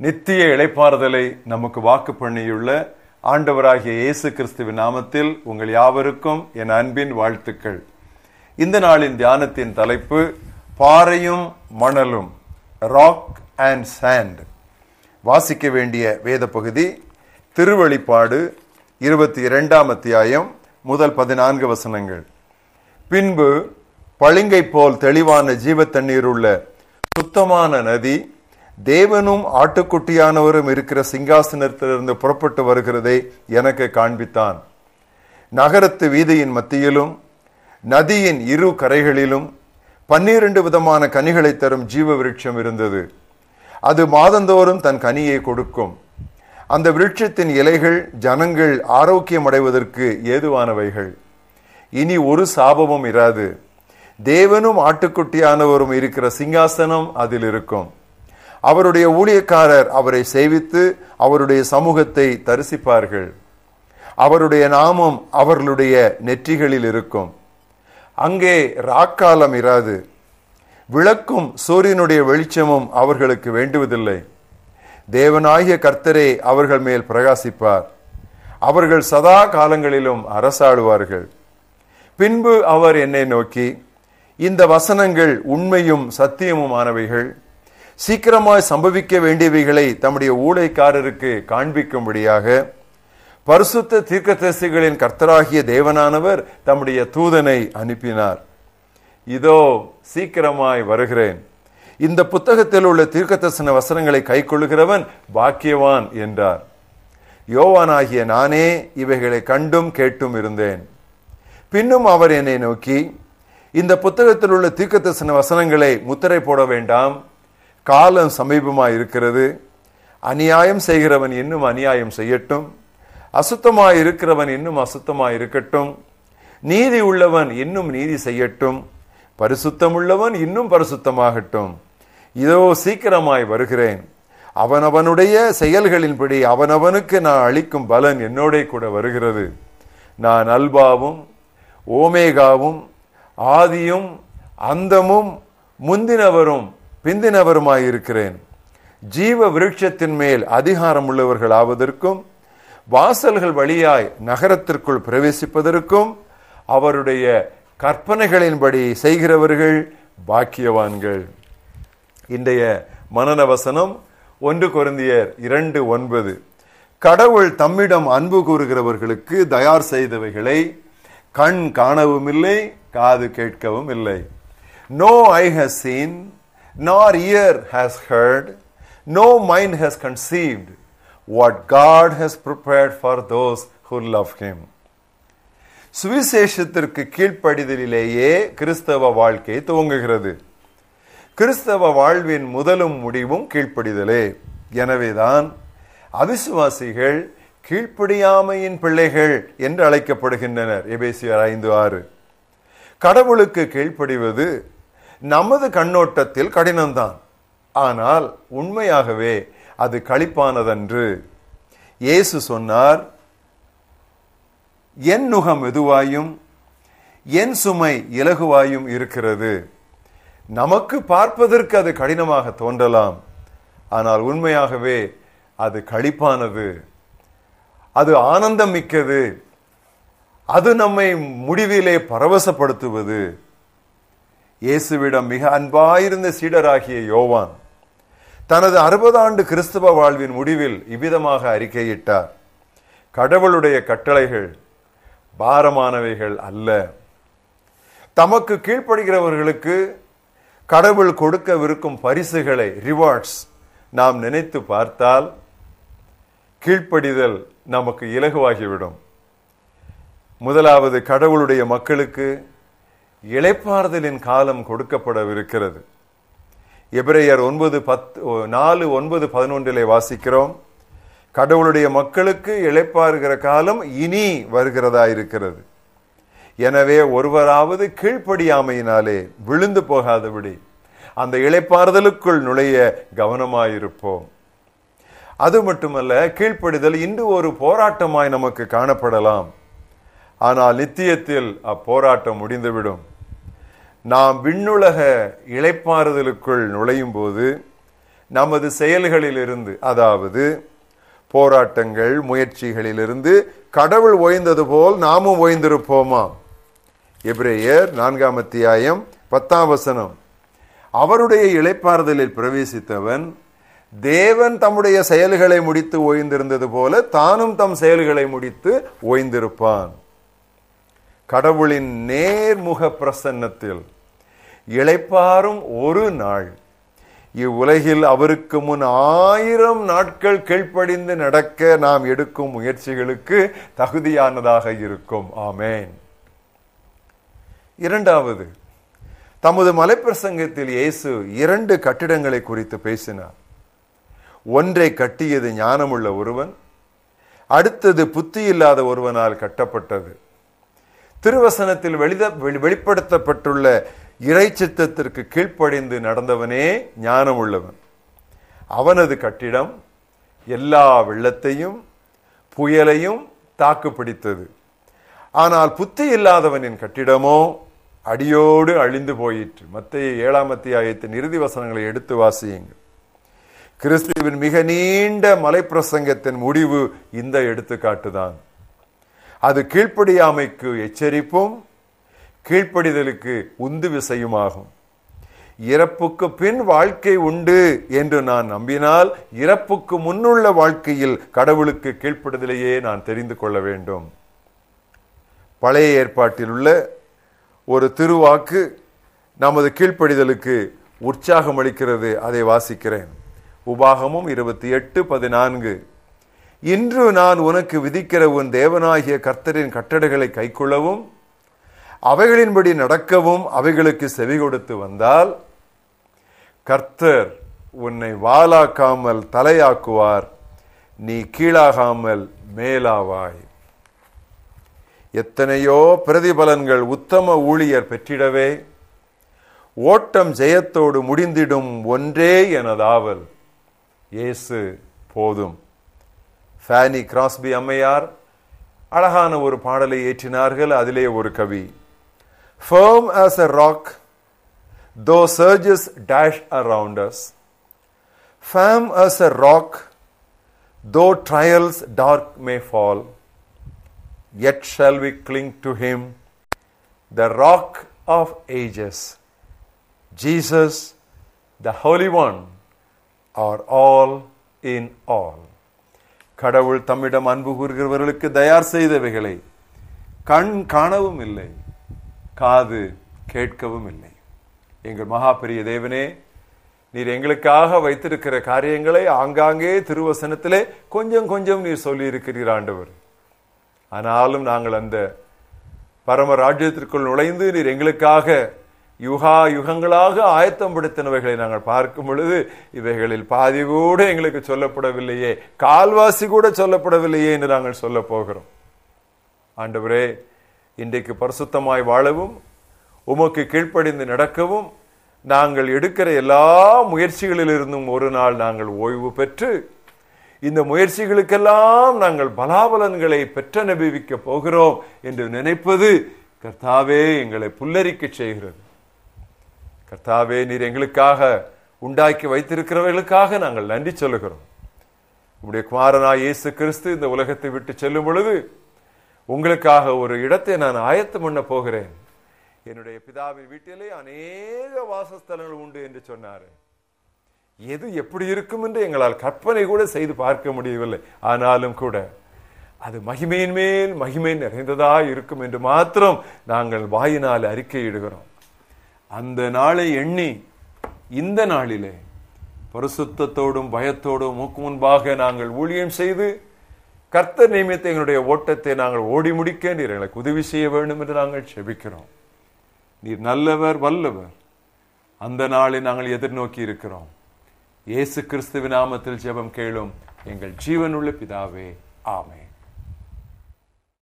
நித்திய இழைப்பாறுதலை நமக்கு வாக்கு பண்ணியுள்ள ஆண்டவராகிய இயேசு கிறிஸ்துவின் நாமத்தில் உங்கள் யாவருக்கும் என் அன்பின் வாழ்த்துக்கள். இந்த நாளின் தியானத்தின் தலைப்பு பாறையும் மணலும் ராக் அண்ட் சாண்ட் வாசிக்க வேண்டிய வேத பகுதி திருவழிப்பாடு இருபத்தி இரண்டாம் அத்தியாயம் முதல் பதினான்கு வசனங்கள். பின்பு பளிங்கை போல் தெளிவான ஜீவ தண்ணீர் உள்ள சுத்தமான நதி தேவனும் ஆட்டுக்குட்டியானவரும் இருக்கிற சிங்காசனத்திலிருந்து புறப்பட்டு வருகிறதை எனக்கு காண்பித்தான். நகரத்து வீதியின் மத்தியிலும் நதியின் இரு கரைகளிலும் பன்னிரண்டு விதமான கனிகளை தரும் ஜீவ விருட்சம் இருந்தது. அது மாதந்தோறும் தன் கனியை கொடுக்கும். அந்த விருட்சத்தின் இலைகள் ஜனங்கள் ஆரோக்கியம் அடைவதற்கு ஏதுவானவைகள். இனி ஒரு சாபமும் இராது. தேவனும் ஆட்டுக்குட்டியானவரும் இருக்கிற சிங்காசனம் அதில் இருக்கும். அவருடைய ஊழியக்காரர் அவரை சேவித்து அவருடைய சமூகத்தை தரிசிப்பார்கள். அவருடைய நாமம் அவர்களுடைய நெற்றிகளில் இருக்கும். அங்கே ராக்காலம் இராது. விளக்கும் சூரியனுடைய வெளிச்சமும் அவர்களுக்கு வேண்டுவதில்லை. தேவனாகிய கர்த்தரே அவர்கள் மேல் பிரகாசிப்பார். அவர்கள் சதா காலங்களிலும் அரசாடுவார்கள் பின்பு அவர் என்னை நோக்கி இந்த வசனங்கள் உண்மையும் சத்தியமுமானவைகள். சீக்கிரமாய் சம்பவிக்க வேண்டியவைகளை தம்முடைய ஊழைக்காரருக்கு காண்பிக்கும்படியாக பரிசுத்த தீர்க்கதரிசிகளின் கர்த்தராகிய தேவனானவர் தம்முடைய தூதனை அனுப்பினார். இதோ சீக்கிரமாய் வருகிறேன். இந்த புத்தகத்தில் உள்ள தீர்க்கதரிசன வசனங்களை கைக்கொள்கிறவன் பாக்கியவான் என்றார். யோவானாகிய நானே இவைகளை கண்டும் கேட்டும் இருந்தேன். பின்னும் அவர் என்னை நோக்கி இந்த புத்தகத்தில் உள்ள தீர்க்கதரிசன வசனங்களை முத்திரை போட வேண்டாம் காலம் சமீபமாக இருக்கிறது. அநியாயம் செய்கிறவன் இன்னும் அநியாயம் செய்யட்டும். அசுத்தமாக இருக்கிறவன் இன்னும் அசுத்தமாக இருக்கட்டும். நீதி உள்ளவன் இன்னும் நீதி செய்யட்டும். பரிசுத்தம் உள்ளவன் இன்னும் பரிசுத்தமாகட்டும். இதோ சீக்கிரமாய் வருகிறேன். அவனவனுடைய செயல்களின்படி அவனவனுக்கு நான் அளிக்கும் பலன் என்னோட கூட வருகிறது. நான் அல்பாவும் ஓமேகாவும் ஆதியும் அந்தமும் முந்தினவரும் பிந்தினவருமாயிருக்கிறேன். ஜீவ விருட்சத்தின் மேல் அதிகாரம் உள்ளவர்கள் ஆவதற்கும் வாசல்கள் வழியாய் நகரத்திற்குள் பிரவேசிப்பதற்கும் அவருடைய கற்பனைகளின்படி செய்கிறவர்கள் பாக்கியவான்கள். இன்றைய மனநவசனம் ஒன்று குருந்தியர் இரண்டு ஒன்பது. கடவுள் தம்மிடம் அன்பு கூறுகிறவர்களுக்கு தயார் செய்தவைகளை கண் காணவும் இல்லை காது கேட்கவும் இல்லை no eye has seen nor ear has heard, no mind has conceived what God has prepared for those who love him சுவிசேஷத்திற்கு கீழ்ப்படிதலிலேயே கிறிஸ்தவ வாழ்க்கை துவங்குகிறது. கிறிஸ்தவ வாழ்வின் முதலும் முடிவும் கீழ்ப்படிதலே. எனவேதான் அவிசுவாசிகள் கீழ்ப்படியாமையின் பிள்ளைகள் என்று அழைக்கப்படுகின்றனர். எபேசியர் ஐந்து ஆறு. கடவுளுக்கு கீழ்ப்படிவது நமது கண்ணோட்டத்தில் கடினம்தான். ஆனால் உண்மையாகவே அது களிப்பானதன்று. இயேசு சொன்னார் என் நுகம் மெதுவாயும் என் சுமை இலகுவாயும் இருக்கிறது. நமக்கு பார்ப்பதற்கு அது கடினமாக தோன்றலாம். ஆனால் உண்மையாகவே அது களிப்பானது. அது ஆனந்தம் மிக்கது. அது நம்மை முடிவிலே பரவசப்படுத்துவது. இயேசுவிடம் மிக அன்பாயிருந்த சீடராகிய யோவான் தனது அறுபது ஆண்டு கிறிஸ்தவ வாழ்வின் முடிவில் இவ்விதமாக அறிக்கையிட்டார். கடவுளுடைய கட்டளைகள் பாரமானவைகள் அல்ல. தமக்கு கீழ்ப்படுகிறவர்களுக்கு கடவுள் கொடுக்கவிருக்கும் பரிசுகளை ரிவார்ட்ஸ் நாம் நினைத்து பார்த்தால் கீழ்ப்படிதல் நமக்கு இலகுவாகிவிடும். முதலாவது கடவுளுடைய மக்களுக்கு இழைப்பாறுதலின் காலம் கொடுக்கப்படவிருக்கிறது. எபிரேயர் ஒன்பது பத்து நாலு ஒன்பது பதினொன்றிலே வாசிக்கிறோம். கடவுளுடைய மக்களுக்கு இழைப்பாருகிற காலம் இனி வருகிறதா இருக்கிறது எனவே ஒருவராவது கீழ்ப்படியாமையினாலே விழுந்து போகாதபடி அந்த இழைப்பாறுதலுக்குள் நுழைய கவனமாயிருப்போம். அது மட்டுமல்ல கீழ்ப்படிதல் இன்று ஒரு போராட்டமாய் நமக்கு காணப்படலாம். ஆனால் நித்தியத்தில் அப்போராட்டம் முடிந்துவிடும். நாம் விண்ணுலக இழைப்பாறுதலுக்குள் நுழையும் போது நமது செயல்களிலிருந்து அதாவது போராட்டங்கள் முயற்சிகளிலிருந்து கடவுள் ஓய்ந்தது போல் நாமும் ஓய்ந்திருப்போமா? எப்ரேயர் நான்காம் அத்தியாயம் பத்தாம் வசனம். அவருடைய இழைப்பாறுதலில் பிரவேசித்தவன் தேவன் தம்முடைய செயல்களை முடித்து ஓய்ந்திருந்தது போல தானும் தம் செயல்களை முடித்து ஓய்ந்திருப்பான். கடவுளின் நேர்முக பிரசன்னத்தில் இழைப்பாரும் ஒரு நாள். இவ்வுலகில் அவருக்கு முன் ஆயிரம் நாட்கள் கீழ்ப்படிந்து நடக்க நாம் எடுக்கும் முயற்சிகளுக்கு தகுதியானதாக இருக்கும். ஆமேன். இரண்டாவது தமது மலைப்பிரசங்கத்தில் இயேசு இரண்டு கட்டிடங்களை குறித்து பேசினார். ஒன்றை கட்டியது ஞானமுள்ள ஒருவன் அடுத்தது புத்தி இல்லாத ஒருவனால் கட்டப்பட்டது. திருவசனத்தில் வெளித வெளிப்படுத்தப்பட்டுள்ள இறை சித்தத்திற்கு கீழ்ப்படிந்து நடந்தவனே ஞானம் உள்ளவன் அவனது கட்டிடம் எல்லா வெள்ளத்தையும் புயலையும் தாக்கு பிடித்தது ஆனால் புத்தி இல்லாதவனின் கட்டிடமோ அடியோடு அழிந்து போயிற்று. மத்திய ஏழாம் அத்தியாயத்தின் இறுதி வசனங்களை எடுத்து வாசியுங்கள். கிறிஸ்துவின் மிக நீண்ட மலைப்பிரசங்கத்தின் முடிவு இந்த எடுத்துக்காட்டுதான். அது கீழ்ப்படியாமைக்கு எச்சரிப்பும் கீழ்ப்படிதலுக்கு உந்து விசையுமாகும். இறப்புக்கு பின் வாழ்க்கை உண்டு என்று நான் நம்பினால் இறப்புக்கு முன்னுள்ள வாழ்க்கையில் கடவுளுக்கு கீழ்ப்படுதலையே நான் தெரிந்து கொள்ள வேண்டும். பழைய ஏற்பாட்டில் உள்ள ஒரு திருவாக்கு நமது கீழ்ப்படிதலுக்கு உற்சாகம் அளிக்கிறது. அதை வாசிக்கிறேன். உபாகமும் இருபத்தி எட்டு பதினான்கு. இன்று நான் உனக்கு விதிக்கிற உன் தேவனாகிய கர்த்தரின் கட்டடைகளை கைக்கொள்ளவும் அவைகளின்படி நடக்கவும் அவைகளுக்கு செவி கொடுத்து வந்தால் கர்த்தர் உன்னை வாலாக்காமல் தலையாக்குவார் நீ கீழாகாமல் மேலாவாய். எத்தனையோ பிரதிபலன்கள் உத்தம ஊழியர் பெற்றிடவே ஓட்டம் ஜெயத்தோடு முடிந்திடும் ஒன்றே எனதாவல். இயேசு போதும். ஃபேனி கிராஸ்பி அம்மையார் அழகான ஒரு பாடலை ஏற்றினார்கள் அதிலே ஒரு கவி. firm as a rock, though surges dash around us. Firm as a rock, though trials dark may fall, yet shall we cling to him, the rock of ages. Jesus, the Holy One, are all in all. கடவுள் தம்மிடம் அன்பு கூறுகிறவர்களுக்கு தயார் செய்தவைகளை கண் காணவும் இல்லை காது கேட்கவும் இல்லை. எங்கள் மகா பெரிய தேவனே நீர் எங்களுக்காக வைத்திருக்கிற காரியங்களை ஆங்காங்கே திருவசனத்திலே கொஞ்சம் கொஞ்சம் நீர் சொல்லியிருக்கிறீர் ஆண்டவர். ஆனாலும் நாங்கள் அந்த பரம ராஜ்யத்திற்குள் நுழைந்து நீர் எங்களுக்காக யுகா யுகங்களாக ஆயத்தம் படுத்தினவைகளை நாங்கள் பார்க்கும் பொழுது இவைகளில் பாதி கூட எங்களுக்கு சொல்லப்படவில்லையே கால்வாசி கூட சொல்லப்படவில்லையே என்று நாங்கள் சொல்ல போகிறோம். ஆண்டவரே இன்றைக்கு பரிசுத்தமாய் வாழவும் உமக்கு கீழ்ப்படிந்து நடக்கவும் நாங்கள் எடுக்கிற எல்லா முயற்சிகளிலிருந்தும் ஒரு நாள் நாங்கள் ஓய்வு பெற்று இந்த முயற்சிகளுக்கெல்லாம் நாங்கள் பலாபலன்களை பெற்ற போகிறோம் என்று நினைப்பது கர்த்தாவே எங்களை புல்லரிக்க செய்கிறது. கர்த்தாவே நீர் எங்களுக்காக உண்டாக்கி வைத்திருக்கிறவர்களுக்காக நாங்கள் நன்றி சொல்லுகிறோம். உடைய குமாரனாய் இயேசு கிறிஸ்து இந்த உலகத்தை விட்டு செல்லும் பொழுது உங்களுக்காக ஒரு இடத்தை நான் ஆயத்தம் பண்ண போகிறேன். என்னுடைய பிதாவின் வீட்டிலே அநேக வாசஸ்தலங்கள் உண்டு என்று சொன்னார். எது எப்படி இருக்கும் என்று எங்களால் கற்பனை கூட செய்து பார்க்க முடியவில்லை. ஆனாலும் கூட அது மகிமையின் மேல் மகிமை நிறைந்ததா இருக்கும் என்று மாத்திரம் நாங்கள் வாயினால் அறிக்கையிடுகிறோம். அந்த நாளை எண்ணி இந்த நாளிலே பரிசுத்தத்தோடும் பயத்தோடும் மூக்கு முன்பாக நாங்கள் ஊழியம் செய்து கர்த்த நியமித்த எங்களுடைய ஓட்டத்தை நாங்கள் ஓடி முடிக்க நீர் எங்களுக்கு உதவி செய்ய வேண்டும் என்று நாங்கள் செபிக்கிறோம். நீர் நல்லவர் வல்லவர். அந்த நாளை நாங்கள் எதிர்நோக்கி இருக்கிறோம். இயேசு கிறிஸ்துவின் நாமத்தில் ஜெபம் கேளும் எங்கள் ஜீவனுள்ள பிதாவே ஆமே